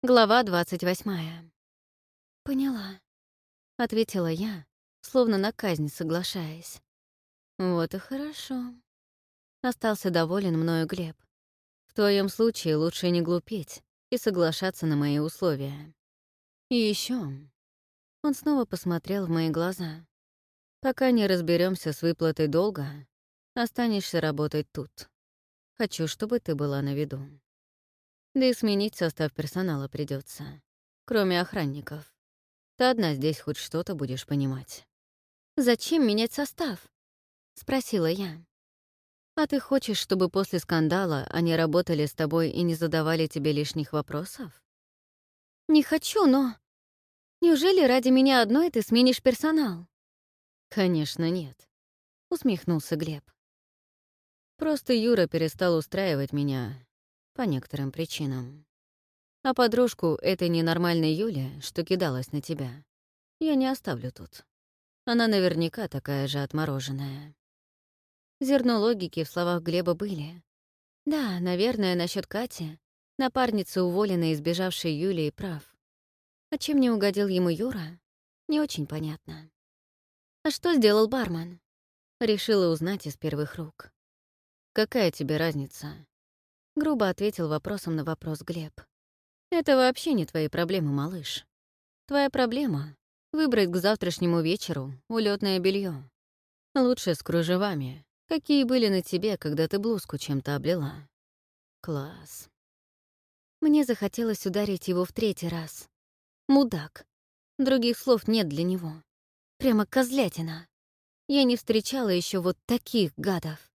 Глава двадцать восьмая. «Поняла», — ответила я, словно на казнь соглашаясь. «Вот и хорошо». Остался доволен мною Глеб. «В твоем случае лучше не глупеть и соглашаться на мои условия. И еще. Он снова посмотрел в мои глаза. «Пока не разберемся с выплатой долга, останешься работать тут. Хочу, чтобы ты была на виду». Да и сменить состав персонала придется, кроме охранников. Ты одна здесь хоть что-то будешь понимать. «Зачем менять состав?» — спросила я. «А ты хочешь, чтобы после скандала они работали с тобой и не задавали тебе лишних вопросов?» «Не хочу, но...» «Неужели ради меня одной ты сменишь персонал?» «Конечно, нет», — усмехнулся Глеб. «Просто Юра перестал устраивать меня, по некоторым причинам. А подружку этой ненормальной Юли, что кидалась на тебя, я не оставлю тут. Она наверняка такая же отмороженная. Зерно логики в словах Глеба были. Да, наверное, насчет Кати, напарницы уволенной и сбежавшей Юлии, прав. А чем не угодил ему Юра, не очень понятно. А что сделал бармен? Решила узнать из первых рук. Какая тебе разница? Грубо ответил вопросом на вопрос Глеб. «Это вообще не твои проблемы, малыш. Твоя проблема — выбрать к завтрашнему вечеру улетное белье. Лучше с кружевами, какие были на тебе, когда ты блузку чем-то облила. Класс». Мне захотелось ударить его в третий раз. Мудак. Других слов нет для него. Прямо козлятина. Я не встречала еще вот таких гадов.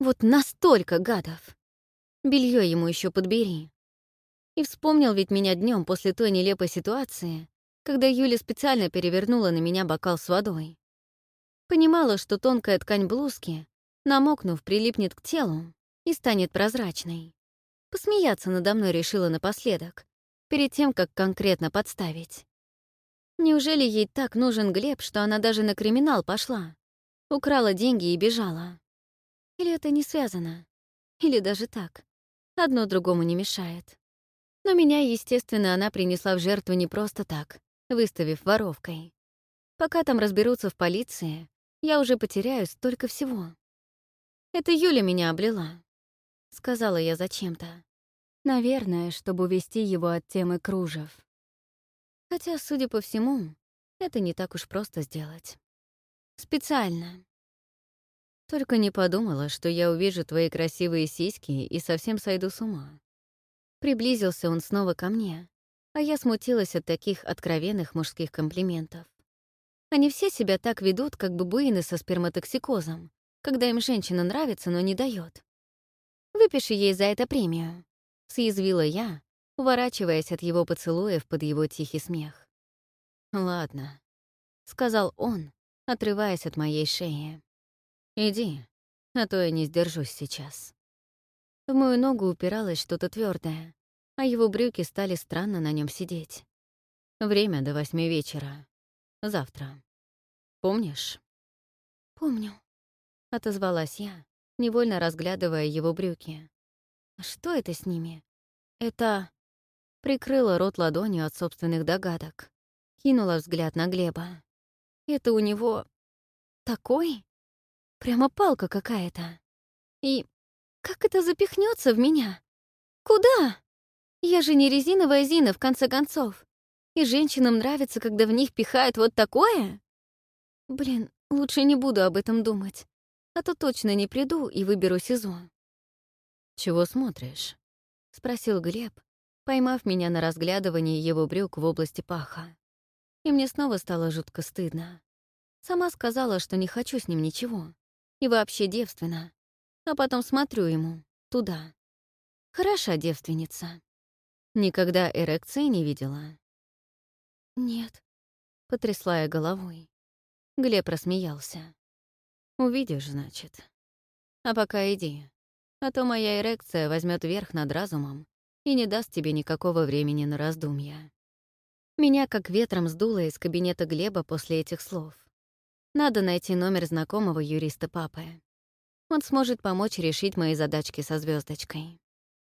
Вот настолько гадов. Белье ему еще подбери. И вспомнил ведь меня днем после той нелепой ситуации, когда Юля специально перевернула на меня бокал с водой. Понимала, что тонкая ткань блузки, намокнув, прилипнет к телу и станет прозрачной. Посмеяться надо мной решила напоследок, перед тем, как конкретно подставить. Неужели ей так нужен Глеб, что она даже на криминал пошла? Украла деньги и бежала? Или это не связано? Или даже так? Одно другому не мешает. Но меня, естественно, она принесла в жертву не просто так, выставив воровкой. Пока там разберутся в полиции, я уже потеряю столько всего. Это Юля меня облила, — сказала я зачем-то. Наверное, чтобы увести его от темы кружев. Хотя, судя по всему, это не так уж просто сделать. Специально. Только не подумала, что я увижу твои красивые сиськи и совсем сойду с ума. Приблизился он снова ко мне, а я смутилась от таких откровенных мужских комплиментов. Они все себя так ведут, как бабуины со сперматоксикозом, когда им женщина нравится, но не дает. «Выпиши ей за это премию», — съязвила я, уворачиваясь от его поцелуев под его тихий смех. «Ладно», — сказал он, отрываясь от моей шеи. Иди, а то я не сдержусь сейчас. В мою ногу упиралось что-то твердое, а его брюки стали странно на нем сидеть. Время до восьми вечера. Завтра. Помнишь? Помню, отозвалась я, невольно разглядывая его брюки. «А что это с ними? Это... Прикрыла рот ладонью от собственных догадок. Кинула взгляд на Глеба. Это у него... Такой? Прямо палка какая-то. И как это запихнется в меня? Куда? Я же не резиновая Зина, в конце концов. И женщинам нравится, когда в них пихают вот такое? Блин, лучше не буду об этом думать. А то точно не приду и выберу СИЗО. «Чего смотришь?» — спросил Глеб, поймав меня на разглядывании его брюк в области паха. И мне снова стало жутко стыдно. Сама сказала, что не хочу с ним ничего и вообще девственна. А потом смотрю ему, туда. Хороша девственница. Никогда эрекции не видела? Нет, потрясла я головой. Глеб рассмеялся. Увидишь, значит. А пока иди, а то моя эрекция возьмет верх над разумом и не даст тебе никакого времени на раздумья. Меня как ветром сдуло из кабинета Глеба после этих слов. Надо найти номер знакомого юриста папы. Он сможет помочь решить мои задачки со звездочкой.